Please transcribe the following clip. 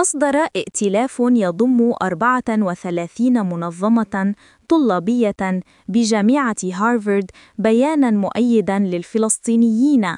أصدر ائتلاف يضم 34 منظمة طلابية بجامعة هارفارد بياناً مؤيداً للفلسطينيين.